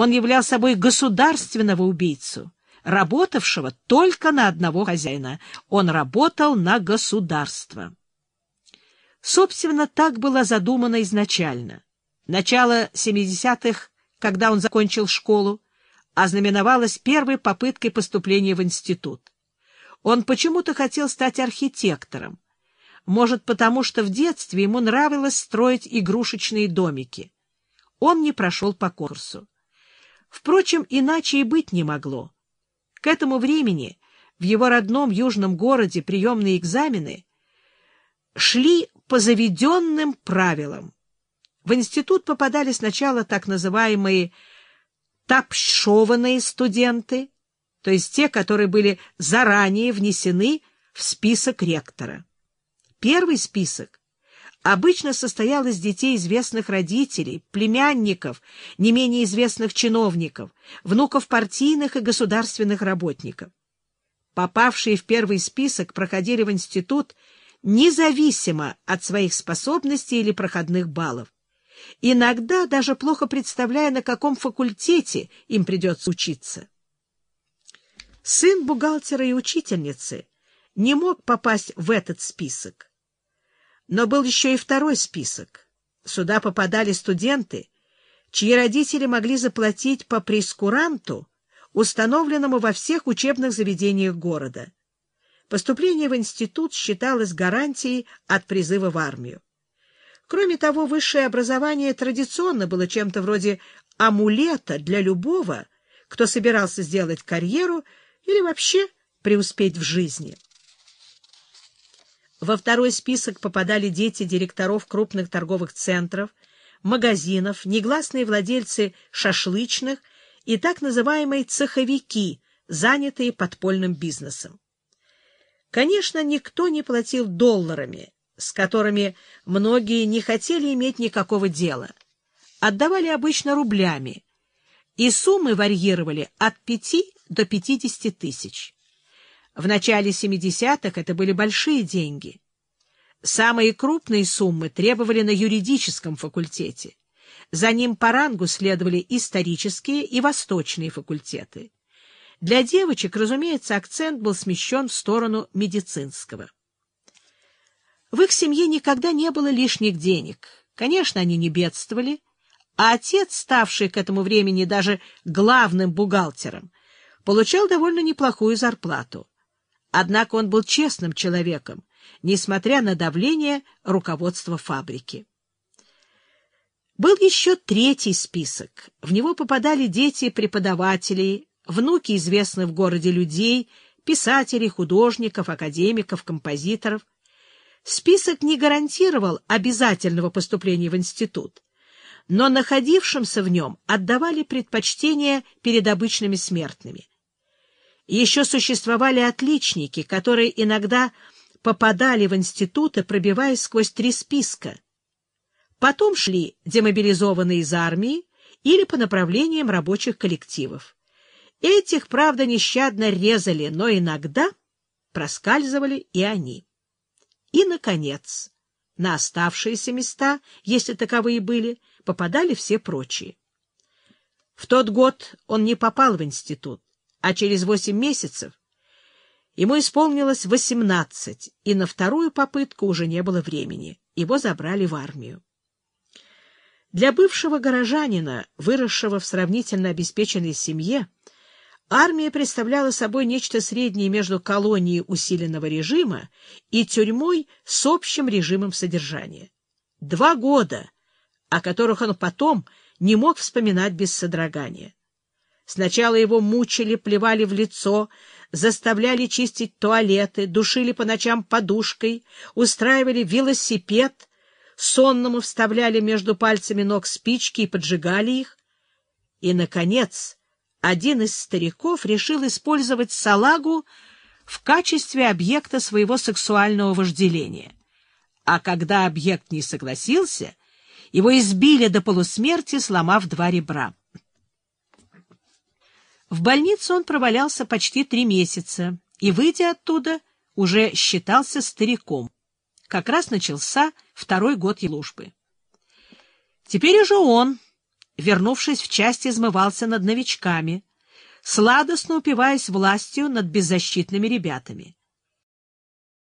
Он являл собой государственного убийцу, работавшего только на одного хозяина. Он работал на государство. Собственно, так было задумано изначально. Начало 70-х, когда он закончил школу, ознаменовалось первой попыткой поступления в институт. Он почему-то хотел стать архитектором. Может, потому что в детстве ему нравилось строить игрушечные домики. Он не прошел по конкурсу. Впрочем, иначе и быть не могло. К этому времени в его родном южном городе приемные экзамены шли по заведенным правилам. В институт попадали сначала так называемые «тапшованные студенты», то есть те, которые были заранее внесены в список ректора. Первый список обычно состоял из детей известных родителей, племянников, не менее известных чиновников, внуков партийных и государственных работников. Попавшие в первый список проходили в институт независимо от своих способностей или проходных баллов, иногда даже плохо представляя, на каком факультете им придется учиться. Сын бухгалтера и учительницы не мог попасть в этот список. Но был еще и второй список. Сюда попадали студенты, чьи родители могли заплатить по прескуранту, установленному во всех учебных заведениях города. Поступление в институт считалось гарантией от призыва в армию. Кроме того, высшее образование традиционно было чем-то вроде амулета для любого, кто собирался сделать карьеру или вообще преуспеть в жизни. Во второй список попадали дети директоров крупных торговых центров, магазинов, негласные владельцы шашлычных и так называемые цеховики, занятые подпольным бизнесом. Конечно, никто не платил долларами, с которыми многие не хотели иметь никакого дела. Отдавали обычно рублями, и суммы варьировали от 5 до 50 тысяч. В начале 70-х это были большие деньги. Самые крупные суммы требовали на юридическом факультете. За ним по рангу следовали исторические и восточные факультеты. Для девочек, разумеется, акцент был смещен в сторону медицинского. В их семье никогда не было лишних денег. Конечно, они не бедствовали, а отец, ставший к этому времени даже главным бухгалтером, получал довольно неплохую зарплату. Однако он был честным человеком, несмотря на давление руководства фабрики. Был еще третий список. В него попадали дети преподавателей, внуки известных в городе людей, писателей, художников, академиков, композиторов. Список не гарантировал обязательного поступления в институт, но находившимся в нем отдавали предпочтение перед обычными смертными. Еще существовали отличники, которые иногда попадали в институты, пробиваясь сквозь три списка. Потом шли демобилизованные из армии или по направлениям рабочих коллективов. Этих, правда, нещадно резали, но иногда проскальзывали и они. И, наконец, на оставшиеся места, если таковые были, попадали все прочие. В тот год он не попал в институт а через восемь месяцев ему исполнилось восемнадцать, и на вторую попытку уже не было времени. Его забрали в армию. Для бывшего горожанина, выросшего в сравнительно обеспеченной семье, армия представляла собой нечто среднее между колонией усиленного режима и тюрьмой с общим режимом содержания. Два года, о которых он потом не мог вспоминать без содрогания. Сначала его мучили, плевали в лицо, заставляли чистить туалеты, душили по ночам подушкой, устраивали велосипед, сонному вставляли между пальцами ног спички и поджигали их. И, наконец, один из стариков решил использовать салагу в качестве объекта своего сексуального вожделения. А когда объект не согласился, его избили до полусмерти, сломав два ребра. В больнице он провалялся почти три месяца и, выйдя оттуда, уже считался стариком. Как раз начался второй год службы. Теперь уже он, вернувшись в часть, измывался над новичками, сладостно упиваясь властью над беззащитными ребятами.